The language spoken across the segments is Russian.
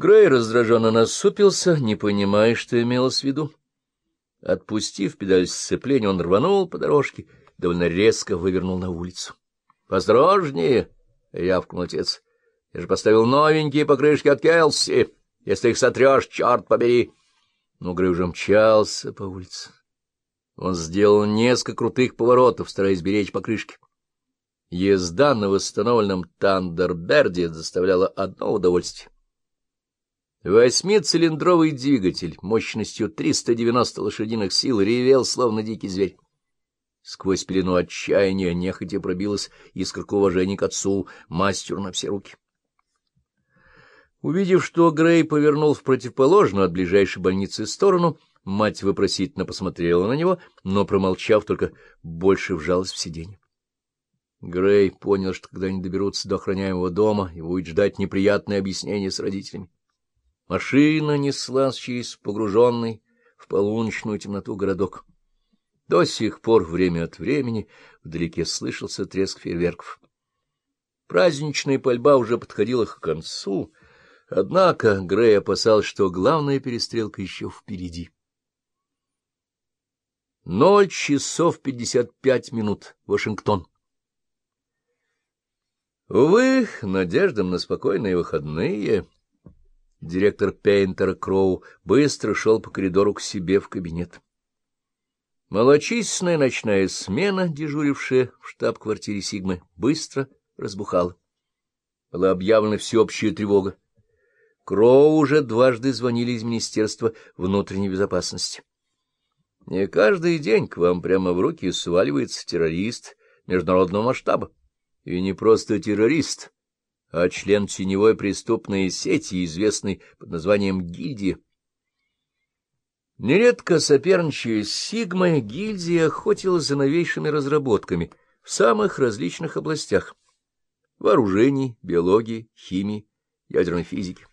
Грей раздраженно насупился, не понимая, что имелось в виду. Отпустив педаль сцепления, он рванул по дорожке, довольно резко вывернул на улицу. — Осторожнее! — рявкнул отец. — Я же поставил новенькие покрышки от Келси. Если их сотрешь, черт побери! Но Грей уже мчался по улице. Он сделал несколько крутых поворотов, стараясь беречь покрышки. Езда на восстановленном Тандерберде доставляла одно удовольствие. Восьмицилиндровый двигатель мощностью 390 лошадиных сил ревел, словно дикий зверь. Сквозь пелену отчаяния нехотя пробилась искорка уважения к отцу, мастеру на все руки. Увидев, что Грей повернул в противоположную от ближайшей больницы сторону, мать вопросительно посмотрела на него, но, промолчав, только больше вжалась в сиденье. Грей понял, что когда они доберутся до охраняемого дома, его будет ждать неприятное объяснение с родителями. Машина неслась через погруженный в полуночную темноту городок. До сих пор время от времени вдалеке слышался треск фейерверков. Праздничная пальба уже подходила к концу, однако Грей опасался, что главная перестрелка еще впереди. Ноль часов пятьдесят пять минут. Вашингтон. Увы, надеждам на спокойные выходные Директор Пейнтера Кроу быстро шел по коридору к себе в кабинет. Малочисленная ночная смена, дежурившая в штаб-квартире Сигмы, быстро разбухала. Была объявлена всеобщая тревога. Кроу уже дважды звонили из Министерства внутренней безопасности. Не каждый день к вам прямо в руки сваливается террорист международного масштаба. И не просто террорист, а член теневой преступной сети, известной под названием «Гильдия». Нередко соперничая с Сигмой, гильдия охотилась за новейшими разработками в самых различных областях — вооружений, биологии, химии, ядерной физики.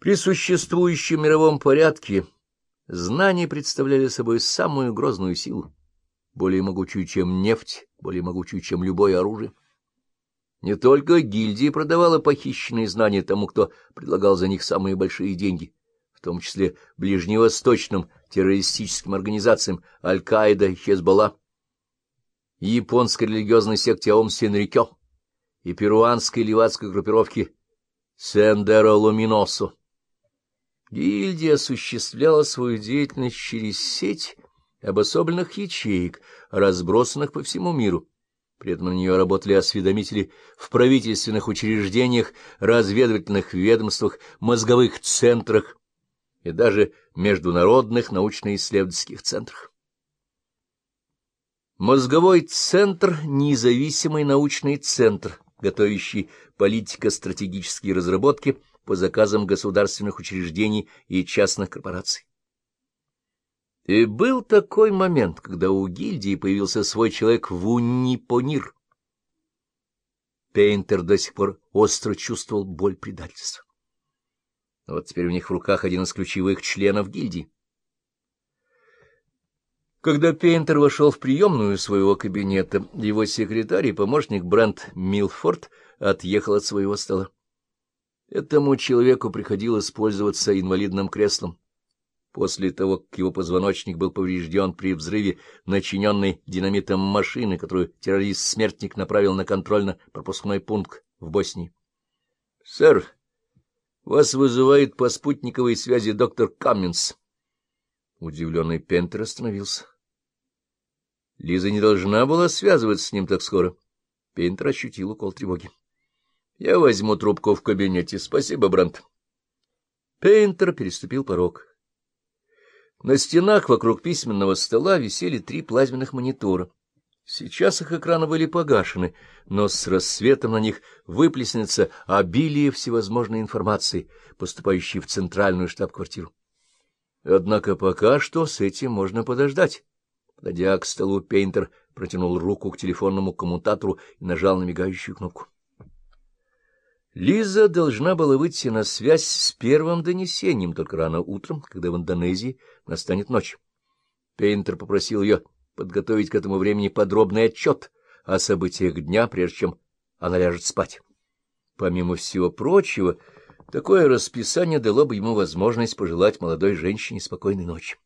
При существующем мировом порядке знания представляли собой самую грозную силу, более могучую, чем нефть, более могучую, чем любое оружие. Не только гильдия продавала похищенные знания тому, кто предлагал за них самые большие деньги, в том числе ближневосточным террористическим организациям Аль-Каида и Хезболла, японской религиозной секте Аом Сенрикё и перуанской левацкой группировки Сендеро Луминосо. Гильдия осуществляла свою деятельность через сеть обособленных ячеек, разбросанных по всему миру при этом на нее работали осведомители в правительственных учреждениях, разведывательных ведомствах, мозговых центрах и даже международных научно-исследовательских центрах. Мозговой центр — независимый научный центр, готовящий политико-стратегические разработки по заказам государственных учреждений и частных корпораций. И был такой момент, когда у гильдии появился свой человек Вуннипонир. Пейнтер до сих пор остро чувствовал боль предательства. Вот теперь у них в руках один из ключевых членов гильдии. Когда Пейнтер вошел в приемную своего кабинета, его секретарь и помощник Брент Милфорд отъехал от своего стола. Этому человеку приходилось пользоваться инвалидным креслом после того, как его позвоночник был поврежден при взрыве начиненной динамитом машины, которую террорист-смертник направил на контрольно-пропускной пункт в Боснии. — Сэр, вас вызывает по спутниковой связи доктор Камминс. Удивленный Пентер остановился. Лиза не должна была связываться с ним так скоро. Пентер ощутил укол тревоги. — Я возьму трубку в кабинете. Спасибо, Брент. Пейнтер переступил порог. На стенах вокруг письменного стола висели три плазменных монитора. Сейчас их экраны были погашены, но с рассветом на них выплеснется обилие всевозможной информации, поступающей в центральную штаб-квартиру. Однако пока что с этим можно подождать. Подойдя к столу, Пейнтер протянул руку к телефонному коммутатору и нажал на мигающую кнопку. Лиза должна была выйти на связь с первым донесением только рано утром, когда в Индонезии настанет ночь. Пейнтер попросил ее подготовить к этому времени подробный отчет о событиях дня, прежде чем она ляжет спать. Помимо всего прочего, Такое расписание дало бы ему возможность пожелать молодой женщине спокойной ночи.